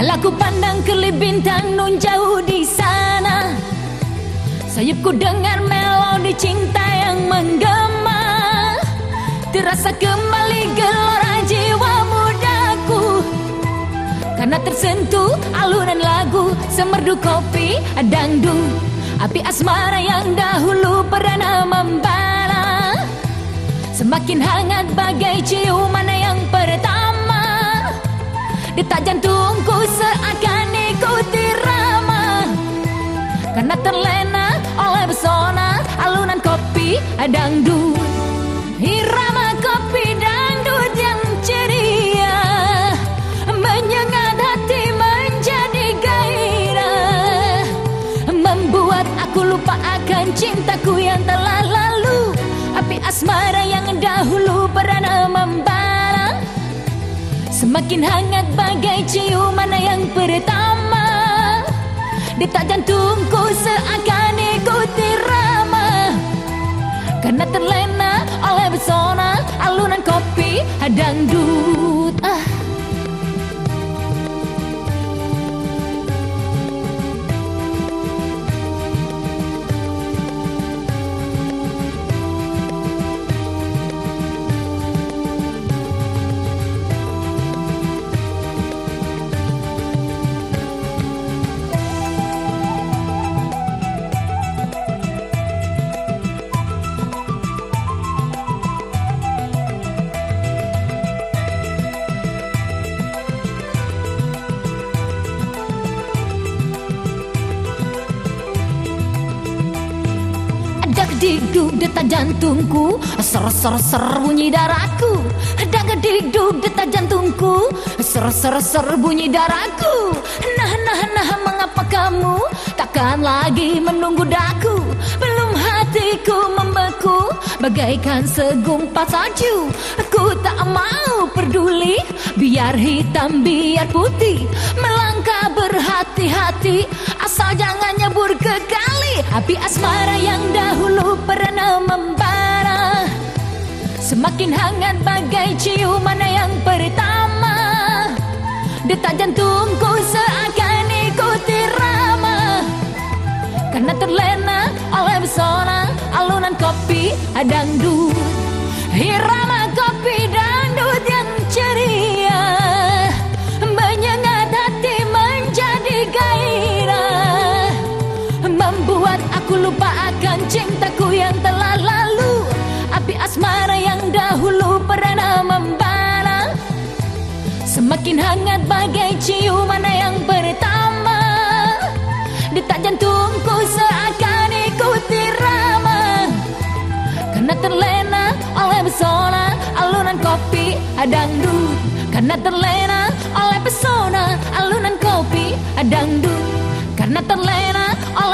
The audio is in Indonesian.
Kalau ku pandang kelip bintang nun jauh di sana Sayupku dengar melodi cinta yang menggema. Terasa kembali gelora jiwa mudaku. Karena tersentuh alunan lagu Semerdu kopi dangdut Api asmara yang dahulu pernah membara Semakin hangat bagai ciuman yang pertama Detak jantungku seakan ikuti rama. Karena terlena oleh pesona alunan kopi dangdut. Irama kopi dangdut yang ceria. Menyengat hati menjadi gairah. Membuat aku lupa akan cintaku yang telah lalu. Api asmara yang Semakin hangat bagai ciuman yang pertama. Detak jantungku seakan ikuti rama Karena terlena oleh pesona alunan kopi dangdut Dikduk detak jantungku. Ser ser ser bunyi darahku. Dak dikduk detak jantungku. Ser ser ser bunyi darahku. Nah nah nah mengapa kamu Takkan lagi menunggu daku? Belum hatiku membeku. Bagaikan segumpal salju. Aku tak mau peduli. Biar hitam biar putih. Melangkah berhati-hati. Asal jangan Api asmara yang dahulu pernah membara. Semakin hangat bagai ciuman yang pertama. Detak jantungku seakan ikuti rama. Karena terlena oleh pesona alunan kopi dangdut Irama hangat bagai ciuman yang pertama. Detak jantungku seakan ikuti rama. Karena terlena oleh pesona alunan kopi dangdut Karena terlena oleh pesona alunan kopi dangdut Karena terlena oleh